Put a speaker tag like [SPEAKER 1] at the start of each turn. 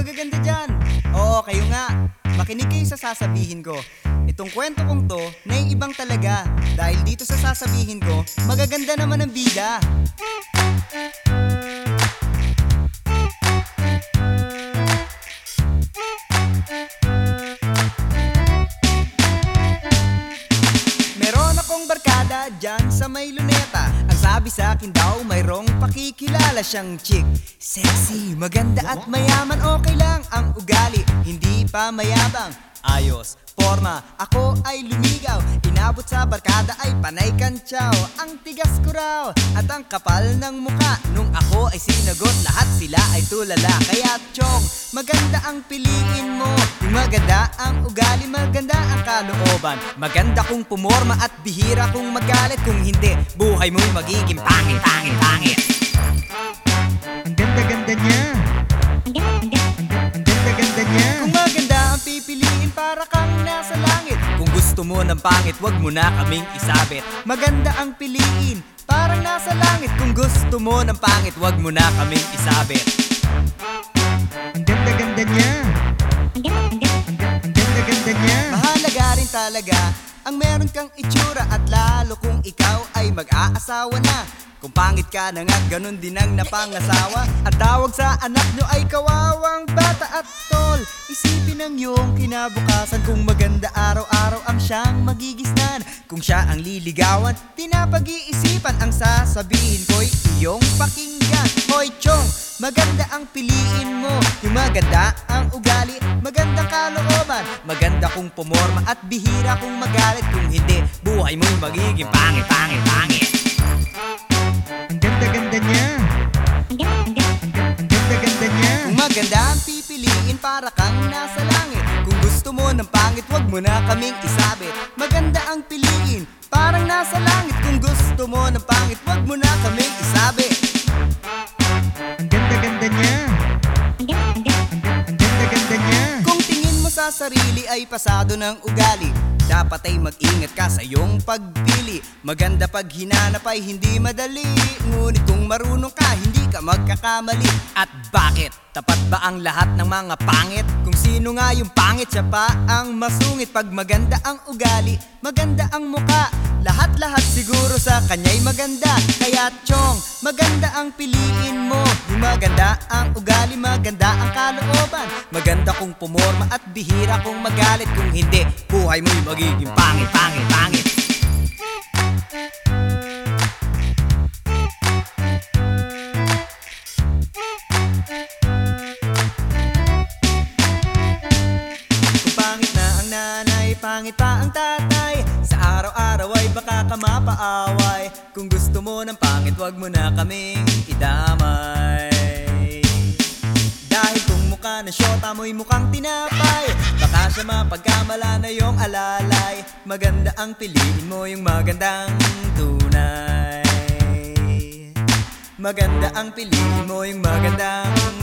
[SPEAKER 1] magaganda dyan? Oo, kayo nga. Makinig kayo sa sasabihin ko. Itong kwento kong to, naiibang talaga. Dahil dito sa sasabihin ko, magaganda naman ang bida. Meron akong barkada dyan sa may sabi sa akin daw mayroong pakikilala siyang chick. Sexy, maganda at mayaman okay lang ang ugali. Hindi pa mayabang, ayos, forma Ako ay lumigaw, inabot sa barkada ay panay kantsaw. Ang tigas ko raw at ang kapal ng muka Nung ako ay sinagot lahat sila ay tulala. Kaya chong, maganda ang piliin mo. Yung maganda ang ugali, maganda ang kalooban. Maganda kung pumorma at bihira kung magalit. Kung hindi, buhay mo'y magiging pangit, pangit, pangit gusto mo ng pangit, wag mo na kaming isabit. Maganda ang piliin, parang nasa langit. Kung gusto mo ng pangit, wag mo na kaming isabit.
[SPEAKER 2] Ang ganda-ganda niya. Ang, ang ganda-ganda niya.
[SPEAKER 1] Mahalaga rin talaga ang meron kang itsura At lalo kung ikaw ay mag-aasawa na. Kung pangit ka na nga, ganun din ang napangasawa. At tawag sa anak nyo ay kawawang bata at tol Isipin ang iyong kinabukasan. Kung maganda araw-araw ang siyang magigisnan. Kung siya ang liligawan, tinapag-iisipan Ang sasabihin ko'y iyong pakinggan. Hoy chong, maganda ang piliin mo. Yung maganda ang ugali, magandang kalooban. Maganda kung pumorma at bihira kung magalit. Kung hindi, buhay mo'y magiging pangit, pangit, pangit para kang nasa langit. Kung gusto mo ng pangit, wag mo na kaming isabit. Maganda ang piliin, parang nasa langit. Kung gusto mo ng pangit, wag mo na kaming isabit.
[SPEAKER 2] Ang ganda-ganda niya. Ang, ang ganda-ganda niya.
[SPEAKER 1] Kung tingin mo sa sarili ay pasado ng ugali Dapat ay mag-ingat ka sa iyong pagpili. Maganda pag hinanap ay hindi madali Ngunit kung marunong ka, hindi ka magkakamali. At bakit? Tapat ba ang lahat ng mga pangit? Kung sino nga yung pangit, siya pa ang masungit. Pag maganda ang ugali, maganda ang muka. Lahat-lahat siguro sa kanya'y maganda. Kaya chong, maganda ang piliin mo. Yung maganda ang ugali, maganda ang kalooban. Maganda kung pumorma at bihira kung magalit. Kung hindi, buhay mo'y magiging pangit, pangit, pangit pangit pa ang tatay. Sa araw-araw ay baka ka mapaaway. Kung gusto mo ng pangit, wag mo na kaming idamay. Dahil kung mukha na syota mo'y mukhang tinapay. Baka siya mapagkamala na yung alalay. Maganda ang piliin mo yung magandang tunay. Maganda ang piliin mo yung magandang